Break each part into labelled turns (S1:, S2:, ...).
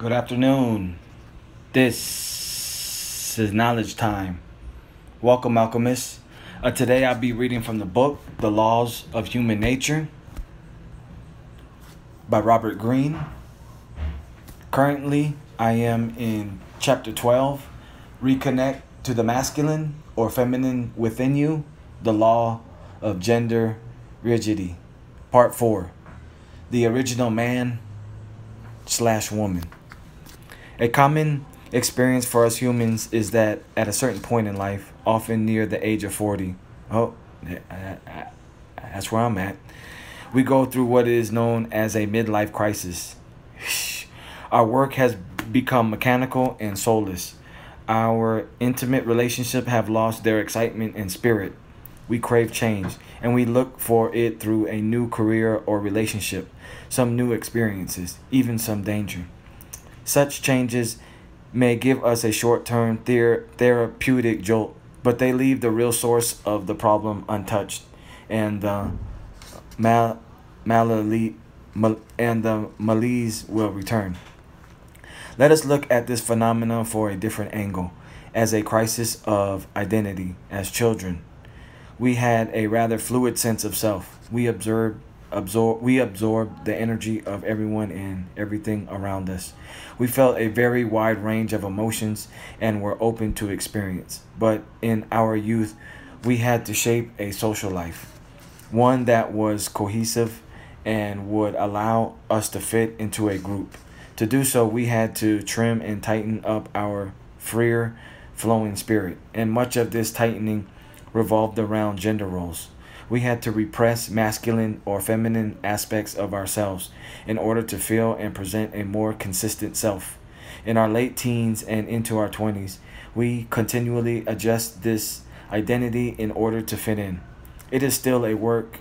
S1: Good afternoon. This is knowledge time. Welcome, alchemists. Uh, today I'll be reading from the book The Laws of Human Nature by Robert Greene. Currently, I am in chapter 12 Reconnect to the Masculine or Feminine Within You, the Law of Gender Rigidity. Part 4 The Original Man slash Woman. A common experience for us humans is that at a certain point in life, often near the age of 40, oh, that's where I'm at, we go through what is known as a midlife crisis. Our work has become mechanical and soulless. Our intimate relationships have lost their excitement and spirit. We crave change, and we look for it through a new career or relationship, some new experiences, even some danger. Such changes may give us a short term ther- therapeutic jolt, but they leave the real source of the problem untouched, and the mal- malali- mal- and the malaise will return. Let us look at this phenomenon for a different angle, as a crisis of identity as children. We had a rather fluid sense of self. We observed absorb we absorbed the energy of everyone and everything around us. We felt a very wide range of emotions and were open to experience. But in our youth, we had to shape a social life, one that was cohesive and would allow us to fit into a group. To do so, we had to trim and tighten up our freer flowing spirit, and much of this tightening revolved around gender roles we had to repress masculine or feminine aspects of ourselves in order to feel and present a more consistent self. In our late teens and into our 20s, we continually adjust this identity in order to fit in. It is still a work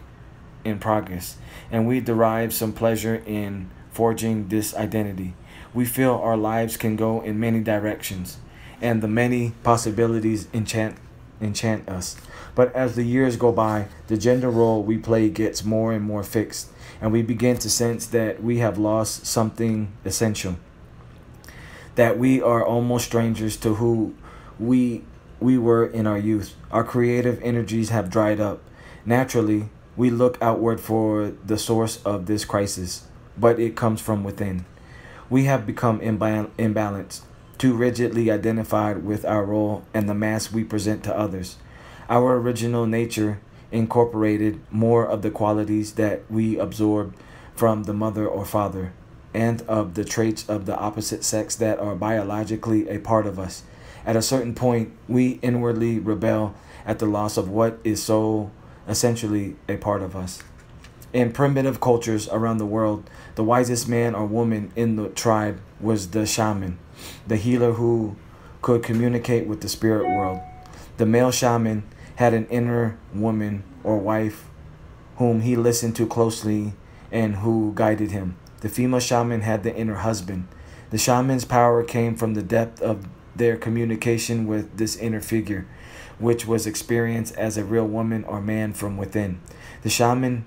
S1: in progress, and we derive some pleasure in forging this identity. We feel our lives can go in many directions, and the many possibilities enchant enchant us. But as the years go by, the gender role we play gets more and more fixed, and we begin to sense that we have lost something essential. That we are almost strangers to who we we were in our youth. Our creative energies have dried up. Naturally, we look outward for the source of this crisis, but it comes from within. We have become imbal- imbalanced too rigidly identified with our role and the mask we present to others. Our original nature incorporated more of the qualities that we absorbed from the mother or father and of the traits of the opposite sex that are biologically a part of us. At a certain point, we inwardly rebel at the loss of what is so essentially a part of us. In primitive cultures around the world, the wisest man or woman in the tribe was the shaman the healer who could communicate with the spirit world. The male shaman had an inner woman or wife whom he listened to closely and who guided him. The female shaman had the inner husband. The shaman's power came from the depth of their communication with this inner figure, which was experienced as a real woman or man from within. The shaman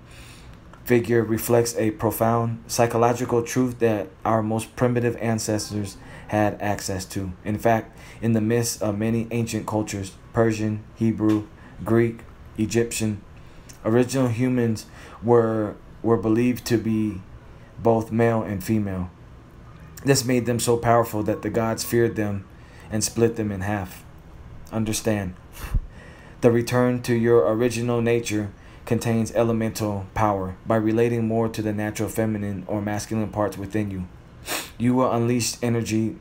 S1: figure reflects a profound psychological truth that our most primitive ancestors had access to. In fact, in the midst of many ancient cultures Persian, Hebrew, Greek, Egyptian original humans were, were believed to be both male and female. This made them so powerful that the gods feared them and split them in half. Understand, the return to your original nature contains elemental power by relating more to the natural feminine or masculine parts within you. You will unleash energy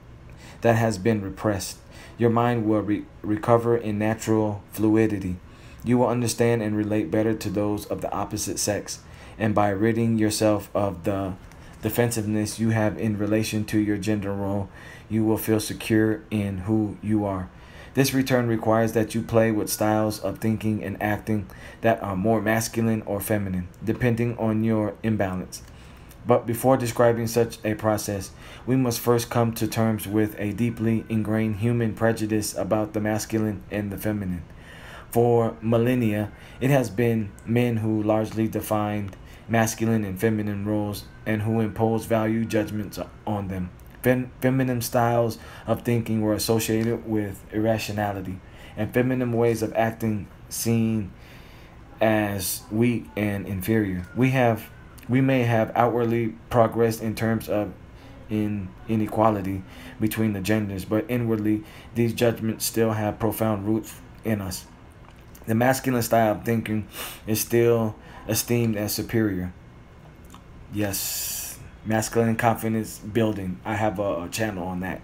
S1: that has been repressed. Your mind will re- recover in natural fluidity. You will understand and relate better to those of the opposite sex, and by ridding yourself of the defensiveness you have in relation to your gender role, you will feel secure in who you are. This return requires that you play with styles of thinking and acting that are more masculine or feminine, depending on your imbalance. But before describing such a process, we must first come to terms with a deeply ingrained human prejudice about the masculine and the feminine. For millennia, it has been men who largely defined masculine and feminine roles and who impose value judgments on them. Fem- feminine styles of thinking were associated with irrationality, and feminine ways of acting seen as weak and inferior. We have we may have outwardly progressed in terms of in inequality between the genders, but inwardly these judgments still have profound roots in us. The masculine style of thinking is still esteemed as superior. Yes, masculine confidence building. I have a, a channel on that.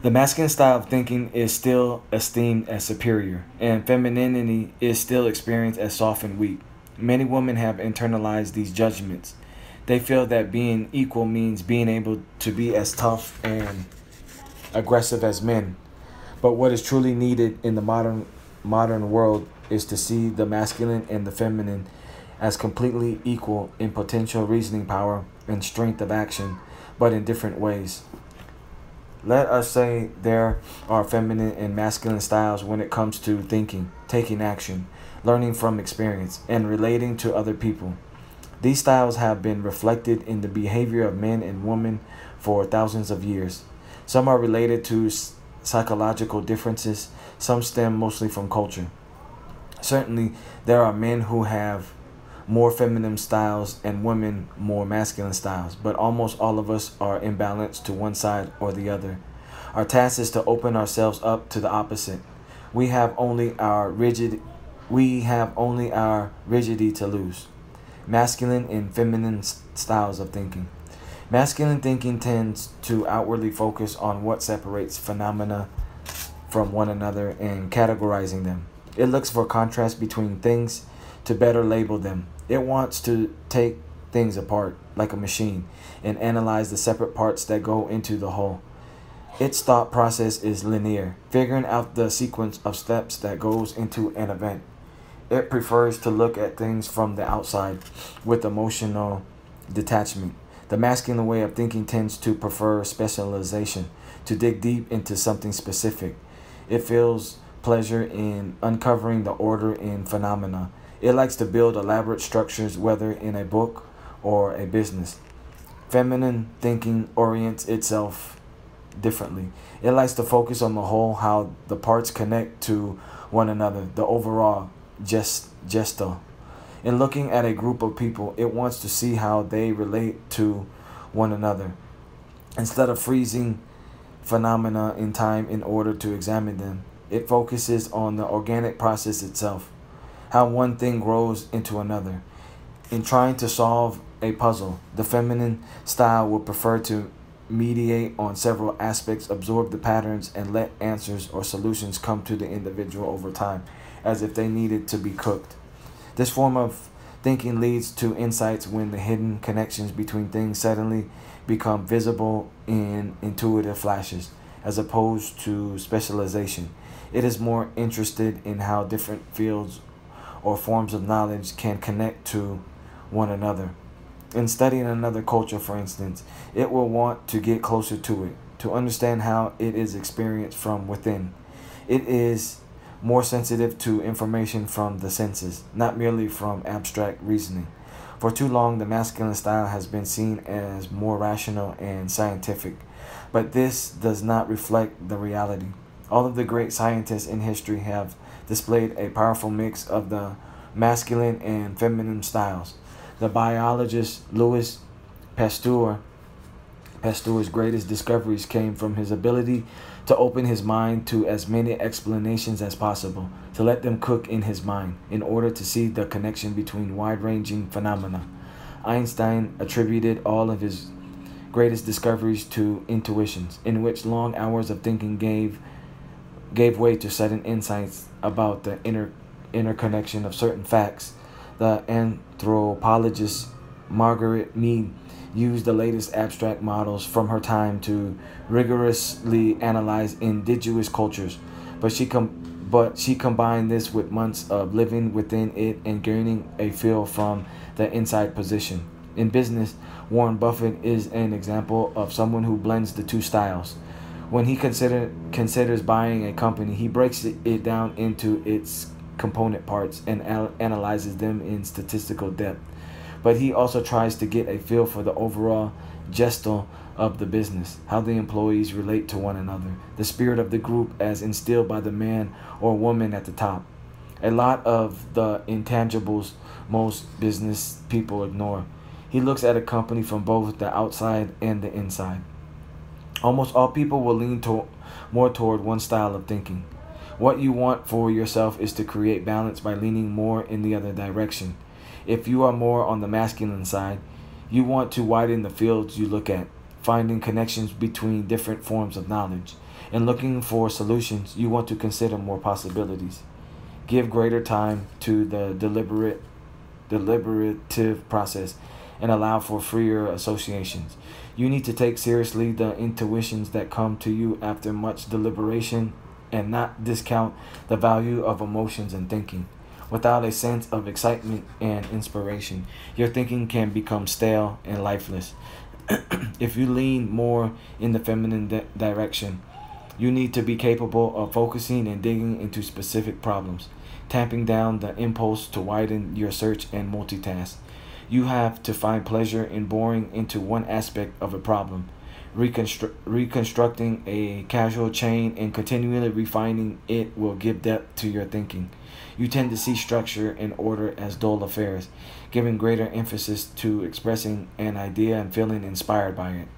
S1: The masculine style of thinking is still esteemed as superior, and femininity is still experienced as soft and weak. Many women have internalized these judgments. They feel that being equal means being able to be as tough and aggressive as men. But what is truly needed in the modern modern world is to see the masculine and the feminine as completely equal in potential reasoning power and strength of action, but in different ways. Let us say there are feminine and masculine styles when it comes to thinking, taking action, learning from experience, and relating to other people. These styles have been reflected in the behavior of men and women for thousands of years. Some are related to psychological differences, some stem mostly from culture. Certainly, there are men who have more feminine styles and women more masculine styles, but almost all of us are imbalanced to one side or the other. Our task is to open ourselves up to the opposite. We have only our rigid we have only our rigidity to lose. Masculine and feminine styles of thinking. Masculine thinking tends to outwardly focus on what separates phenomena from one another and categorizing them. It looks for contrast between things to better label them. It wants to take things apart like a machine and analyze the separate parts that go into the whole. Its thought process is linear, figuring out the sequence of steps that goes into an event. It prefers to look at things from the outside with emotional detachment. The masculine way of thinking tends to prefer specialization, to dig deep into something specific. It feels pleasure in uncovering the order in phenomena. It likes to build elaborate structures, whether in a book or a business. Feminine thinking orients itself differently. It likes to focus on the whole, how the parts connect to one another, the overall gest gesto. Uh, in looking at a group of people, it wants to see how they relate to one another. Instead of freezing phenomena in time in order to examine them, it focuses on the organic process itself, how one thing grows into another. In trying to solve a puzzle, the feminine style would prefer to mediate on several aspects, absorb the patterns, and let answers or solutions come to the individual over time as if they needed to be cooked. This form of thinking leads to insights when the hidden connections between things suddenly become visible in intuitive flashes, as opposed to specialization. It is more interested in how different fields or forms of knowledge can connect to one another. In studying another culture, for instance, it will want to get closer to it, to understand how it is experienced from within. It is more sensitive to information from the senses, not merely from abstract reasoning. For too long, the masculine style has been seen as more rational and scientific, but this does not reflect the reality. All of the great scientists in history have displayed a powerful mix of the masculine and feminine styles. The biologist Louis Pasteur Pasteur's greatest discoveries came from his ability to open his mind to as many explanations as possible, to let them cook in his mind, in order to see the connection between wide ranging phenomena. Einstein attributed all of his greatest discoveries to intuitions, in which long hours of thinking gave, gave way to sudden insights about the inner interconnection of certain facts. The anthropologist Margaret Mead used the latest abstract models from her time to rigorously analyze indigenous cultures, but she com- but she combined this with months of living within it and gaining a feel from the inside position. In business, Warren Buffett is an example of someone who blends the two styles. When he consider, considers buying a company, he breaks it down into its component parts and al- analyzes them in statistical depth but he also tries to get a feel for the overall gestal of the business, how the employees relate to one another, the spirit of the group as instilled by the man or woman at the top. A lot of the intangibles most business people ignore. He looks at a company from both the outside and the inside. Almost all people will lean to, more toward one style of thinking. What you want for yourself is to create balance by leaning more in the other direction. If you are more on the masculine side, you want to widen the fields you look at, finding connections between different forms of knowledge. And looking for solutions, you want to consider more possibilities. Give greater time to the deliberate deliberative process and allow for freer associations. You need to take seriously the intuitions that come to you after much deliberation and not discount the value of emotions and thinking. Without a sense of excitement and inspiration, your thinking can become stale and lifeless. if you lean more in the feminine di- direction, you need to be capable of focusing and digging into specific problems, tamping down the impulse to widen your search and multitask. You have to find pleasure in boring into one aspect of a problem Reconstru- reconstructing a casual chain and continually refining it will give depth to your thinking. You tend to see structure and order as dull affairs, giving greater emphasis to expressing an idea and feeling inspired by it.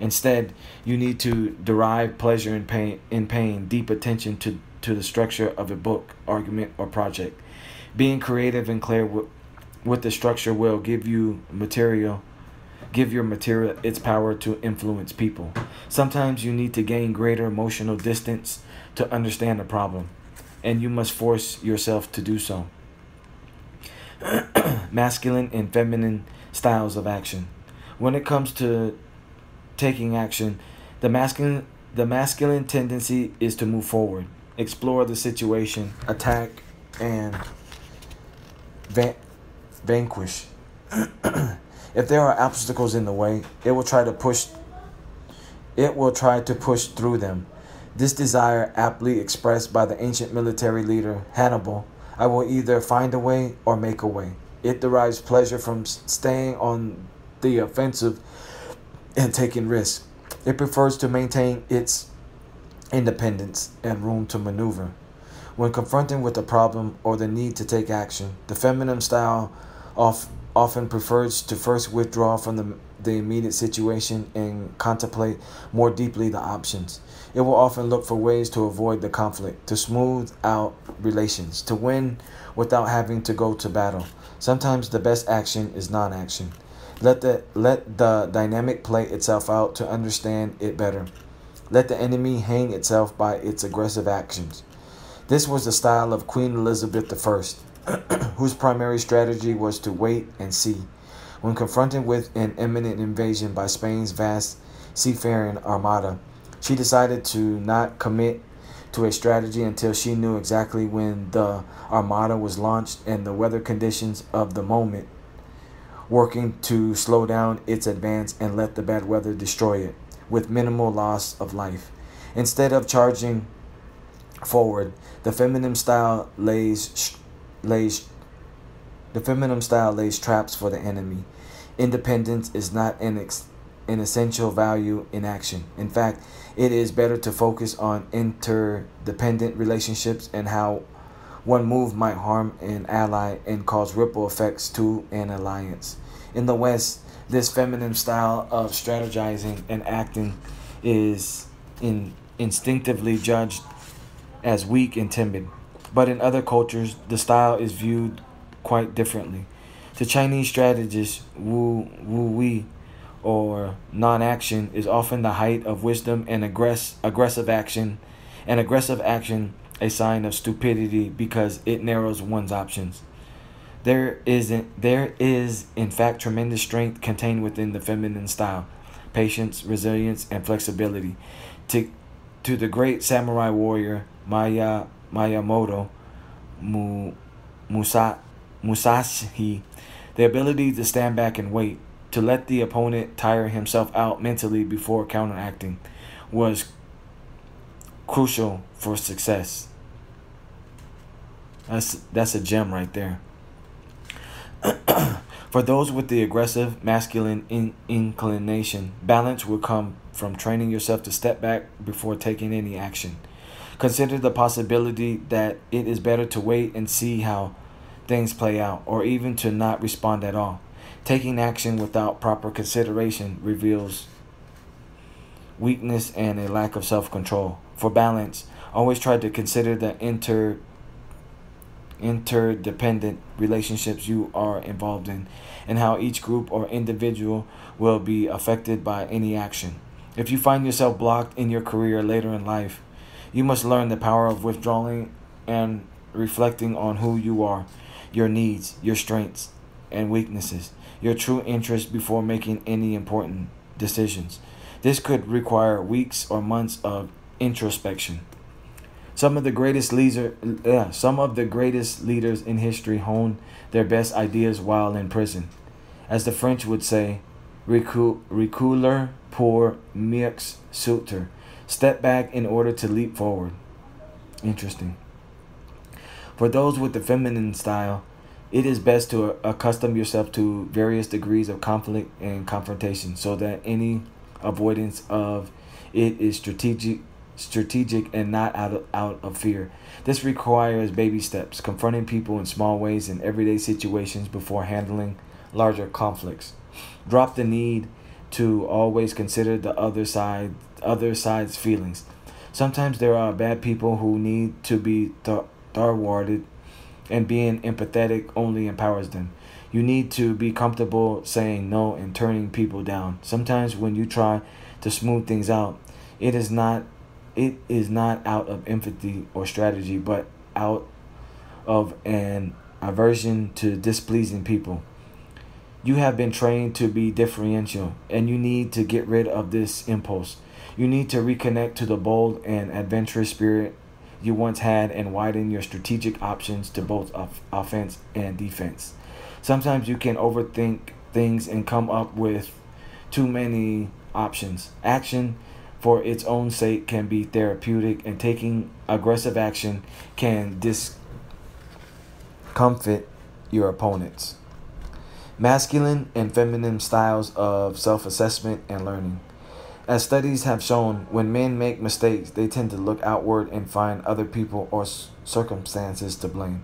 S1: Instead, you need to derive pleasure in pain, in paying deep attention to, to the structure of a book, argument, or project. Being creative and clear with, with the structure will give you material give your material its power to influence people. Sometimes you need to gain greater emotional distance to understand the problem, and you must force yourself to do so. Masculine and feminine styles of action. When it comes to taking action, the masculine the masculine tendency is to move forward, explore the situation, attack, and van- vanquish. If there are obstacles in the way, it will try to push it will try to push through them. This desire aptly expressed by the ancient military leader Hannibal, I will either find a way or make a way. It derives pleasure from staying on the offensive and taking risks. It prefers to maintain its independence and room to maneuver. When confronted with a problem or the need to take action, the feminine style of often prefers to first withdraw from the, the immediate situation and contemplate more deeply the options. It will often look for ways to avoid the conflict, to smooth out relations, to win without having to go to battle. Sometimes the best action is non action. Let the, let the dynamic play itself out to understand it better. Let the enemy hang itself by its aggressive actions. This was the style of Queen Elizabeth I whose primary strategy was to wait and see. When confronted with an imminent invasion by Spain's vast seafaring armada, she decided to not commit to a strategy until she knew exactly when the armada was launched and the weather conditions of the moment, working to slow down its advance and let the bad weather destroy it with minimal loss of life. Instead of charging forward, the feminine style lays lays the feminine style lays traps for the enemy. Independence is not an ex, an essential value in action. In fact, it is better to focus on interdependent relationships and how one move might harm an ally and cause ripple effects to an alliance. In the West, this feminine style of strategizing and acting is in, instinctively judged as weak and timid. But in other cultures, the style is viewed quite differently. To Chinese strategists, Wu Wu Wei or non-action is often the height of wisdom and aggress- aggressive action, and aggressive action a sign of stupidity because it narrows one's options. There isn't there is in fact tremendous strength contained within the feminine style, patience, resilience, and flexibility. To to the great samurai warrior Maya Miyamoto Musa, Musashi, the ability to stand back and wait, to let the opponent tire himself out mentally before counteracting, was crucial for success. That's that's a gem right there. For those with the aggressive masculine in- inclination, balance will come from training yourself to step back before taking any action. Consider the possibility that it is better to wait and see how things play out, or even to not respond at all. Taking action without proper consideration reveals weakness and a lack of self control. For balance, always try to consider the inter interdependent relationships you are involved in and how each group or individual will be affected by any action. If you find yourself blocked in your career later in life, you must learn the power of withdrawing and reflecting on who you are, your needs, your strengths and weaknesses, your true interests before making any important decisions. This could require weeks or months of introspection. Some of the greatest leader, yeah, some of the greatest leaders in history honed their best ideas while in prison. As the French would say, reculer pour mieux sauter. Step back in order to leap forward. Interesting. For those with the feminine style, it is best to uh, accustom yourself to various degrees of conflict and confrontation so that any avoidance of it is strategic strategic and not out of, out of fear. This requires baby steps, confronting people in small ways in everyday situations before handling larger conflicts. Drop the need to always consider the other side other side's feelings. Sometimes there are bad people who need to be th- thwarted and being empathetic only empowers them. You need to be comfortable saying no and turning people down. Sometimes when you try to smooth things out, it is not it is not out of empathy or strategy, but out of an aversion to displeasing people. You have been trained to be differential, and you need to get rid of this impulse. You need to reconnect to the bold and adventurous spirit you once had and widen your strategic options to both offense and defense. Sometimes you can overthink things and come up with too many options. Action for its own sake can be therapeutic, and taking aggressive action can discomfit your opponents. Masculine and feminine styles of self assessment and learning. As studies have shown, when men make mistakes, they tend to look outward and find other people or circumstances to blame.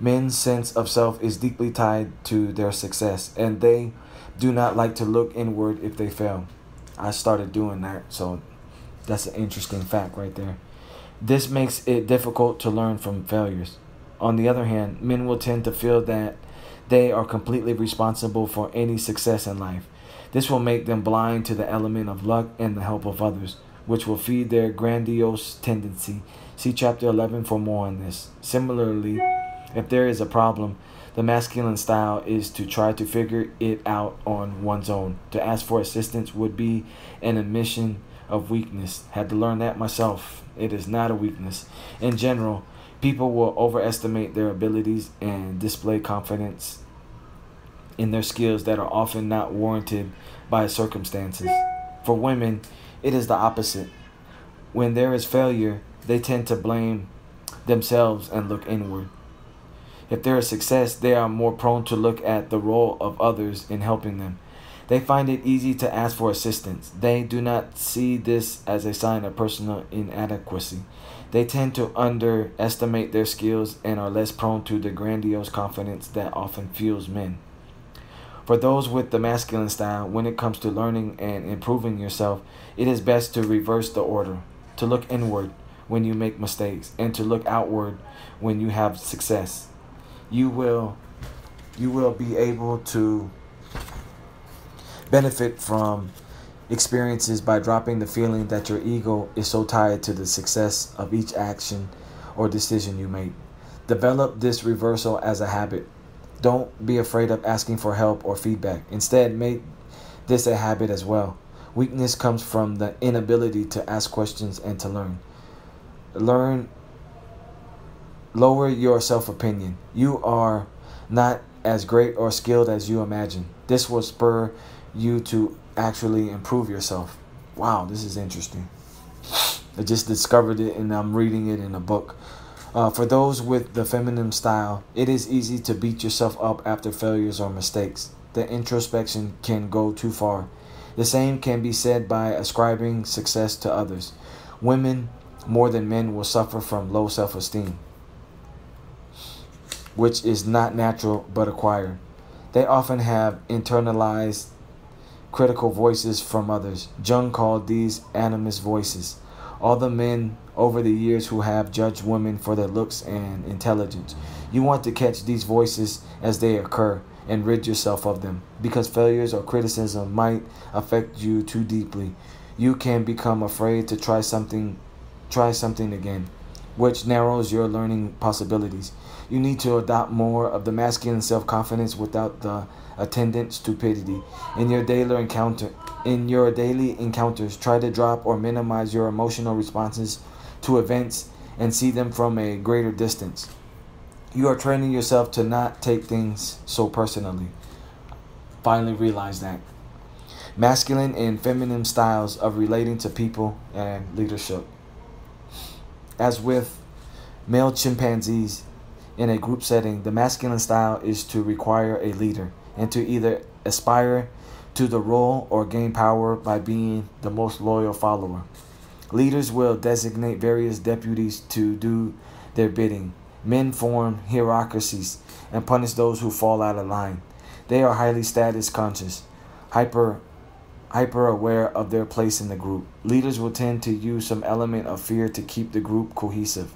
S1: Men's sense of self is deeply tied to their success, and they do not like to look inward if they fail. I started doing that. So that's an interesting fact right there. This makes it difficult to learn from failures. On the other hand, men will tend to feel that they are completely responsible for any success in life. This will make them blind to the element of luck and the help of others, which will feed their grandiose tendency. See chapter 11 for more on this. Similarly, if there is a problem, the masculine style is to try to figure it out on one's own. To ask for assistance would be an admission of weakness. Had to learn that myself. It is not a weakness. In general, people will overestimate their abilities and display confidence in their skills that are often not warranted by circumstances. For women, it is the opposite. When there is failure, they tend to blame themselves and look inward. If there is success, they are more prone to look at the role of others in helping them. They find it easy to ask for assistance. They do not see this as a sign of personal inadequacy. They tend to underestimate their skills and are less prone to the grandiose confidence that often fuels men. For those with the masculine style, when it comes to learning and improving yourself, it is best to reverse the order, to look inward when you make mistakes, and to look outward when you have success you will you will be able to benefit from experiences by dropping the feeling that your ego is so tied to the success of each action or decision you make. Develop this reversal as a habit. Don't be afraid of asking for help or feedback. Instead, make this a habit as well. Weakness comes from the inability to ask questions and to learn. Learn Lower your self opinion. You are not as great or skilled as you imagine. This will spur you to actually improve yourself. Wow, this is interesting. I just discovered it and I'm reading it in a book. Uh, for those with the feminine style, it is easy to beat yourself up after failures or mistakes. the introspection can go too far. The same can be said by ascribing success to others. Women, more than men, will suffer from low self esteem, which is not natural but acquired. They often have internalized critical voices from others. Jung called these animus voices. All the men over the years who have judged women for their looks and intelligence. You want to catch these voices as they occur and rid yourself of them because failures or criticism might affect you too deeply. You can become afraid to try something try something again, which narrows your learning possibilities. You need to adopt more of the masculine self-confidence without the attendant stupidity. In your daily encounter in your daily encounters, try to drop or minimize your emotional responses to events and see them from a greater distance. You are training yourself to not take things so personally. Finally realize that. Masculine and feminine styles of relating to people and leadership. As with male chimpanzees in a group setting, the masculine style is to require a leader and to either aspire to the role or gain power by being the most loyal follower. Leaders will designate various deputies to do their bidding. Men form hierarchies and punish those who fall out of line. They are highly status conscious, hyper hyper aware of their place in the group. Leaders will tend to use some element of fear to keep the group cohesive.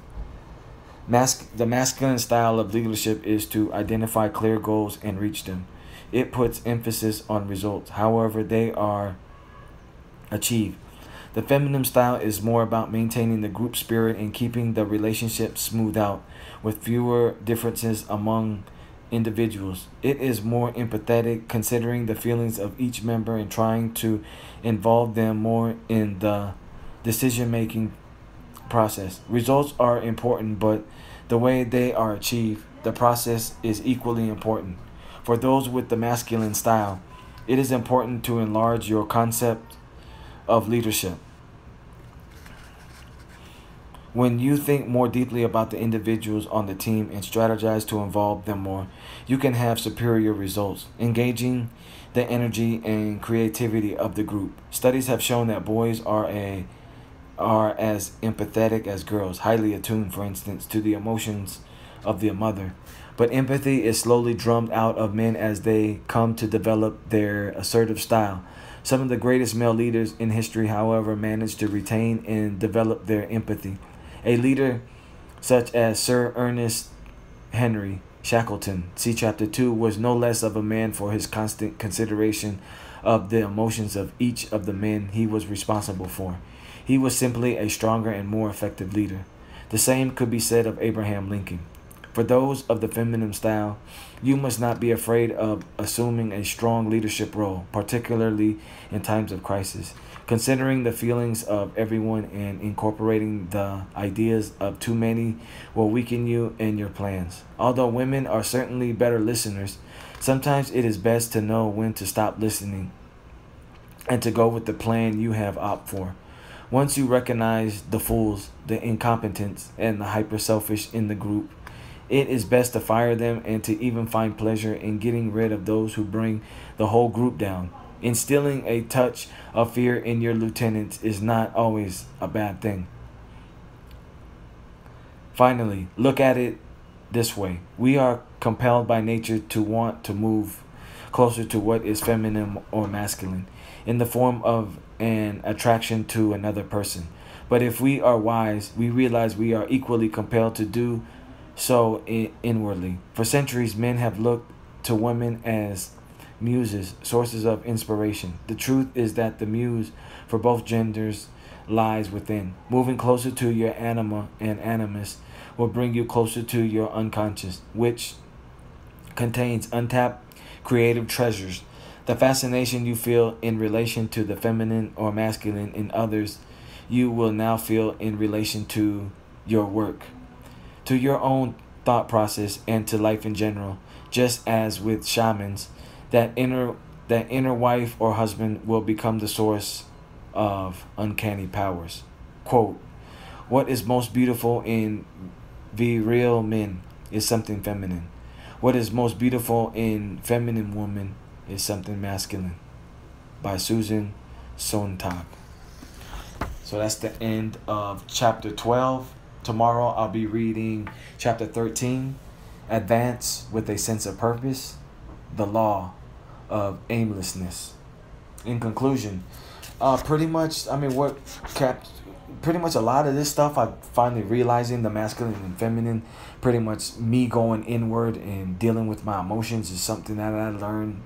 S1: Mas- the masculine style of leadership is to identify clear goals and reach them. It puts emphasis on results, however, they are achieved. The feminine style is more about maintaining the group spirit and keeping the relationship smooth out with fewer differences among individuals. It is more empathetic, considering the feelings of each member and trying to involve them more in the decision making process. Results are important, but the way they are achieved, the process is equally important. For those with the masculine style, it is important to enlarge your concept of leadership. When you think more deeply about the individuals on the team and strategize to involve them more, you can have superior results, engaging the energy and creativity of the group. Studies have shown that boys are a are as empathetic as girls, highly attuned, for instance, to the emotions of the mother. But empathy is slowly drummed out of men as they come to develop their assertive style. Some of the greatest male leaders in history, however, managed to retain and develop their empathy. A leader such as Sir Ernest Henry Shackleton, see chapter 2, was no less of a man for his constant consideration of the emotions of each of the men he was responsible for. He was simply a stronger and more effective leader. The same could be said of Abraham Lincoln. For those of the feminine style, you must not be afraid of assuming a strong leadership role, particularly in times of crisis. Considering the feelings of everyone and incorporating the ideas of too many will weaken you and your plans. Although women are certainly better listeners, sometimes it is best to know when to stop listening and to go with the plan you have opted for. Once you recognize the fools, the incompetents, and the hyper selfish in the group, it is best to fire them and to even find pleasure in getting rid of those who bring the whole group down. Instilling a touch of fear in your lieutenants is not always a bad thing. Finally, look at it this way we are compelled by nature to want to move closer to what is feminine or masculine in the form of an attraction to another person. But if we are wise, we realize we are equally compelled to do so inwardly. For centuries, men have looked to women as muses, sources of inspiration. The truth is that the muse for both genders lies within. Moving closer to your anima and animus will bring you closer to your unconscious, which contains untapped creative treasures. The fascination you feel in relation to the feminine or masculine in others, you will now feel in relation to your work to your own thought process and to life in general. Just as with shamans, that inner that inner wife or husband will become the source of uncanny powers. Quote, what is most beautiful in virile men is something feminine. What is most beautiful in feminine women is something masculine by Susan Sontag. So that's the end of chapter 12. Tomorrow I'll be reading chapter 13 Advance with a Sense of Purpose, the Law of Aimlessness. In conclusion, uh, pretty much, I mean, what kept pretty much a lot of this stuff I finally realizing the masculine and feminine, pretty much me going inward and dealing with my emotions is something that I learned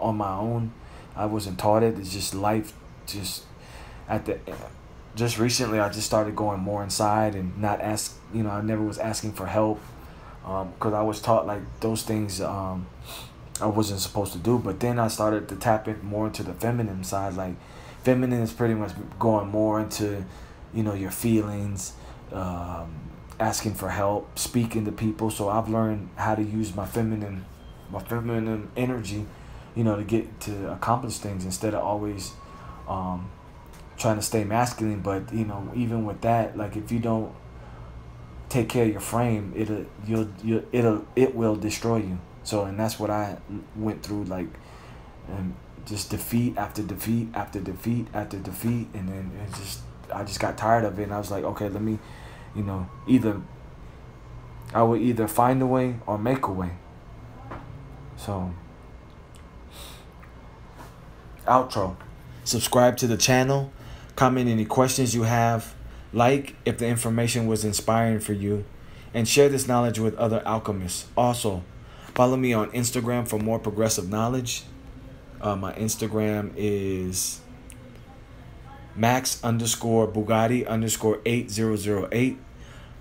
S1: on my own. I wasn't taught it. It's just life just at the just recently I just started going more inside and not ask, you know, I never was asking for help um cuz I was taught like those things um I wasn't supposed to do, but then I started to tap it more into the feminine side like feminine is pretty much going more into you know your feelings um, asking for help speaking to people. So i've learned how to use my feminine my feminine energy you know to get to accomplish things instead of always um, trying to stay masculine but you know even with that like if you don't take care of your frame it'll you'll, you it'll it will destroy you so and that's what i went through like and just defeat after defeat after defeat after defeat and then it just I just got tired of it and I was like, okay, let me, you know, either I would either find a way or make a way. So outro. Subscribe to the channel. Comment any questions you have. Like if the information was inspiring for you. And share this knowledge with other alchemists. Also, follow me on Instagram for more progressive knowledge. Uh, my Instagram is Max underscore Bugatti underscore 8008.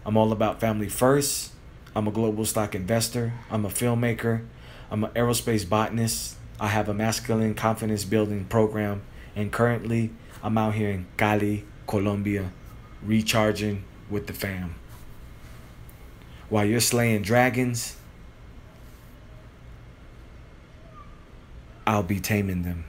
S1: I'm all about family first. I'm a global stock investor. I'm a filmmaker. I'm an aerospace botanist. I have a masculine confidence building program. And currently, I'm out here in Cali, Colombia, recharging with the fam. While you're slaying dragons, I'll be taming them.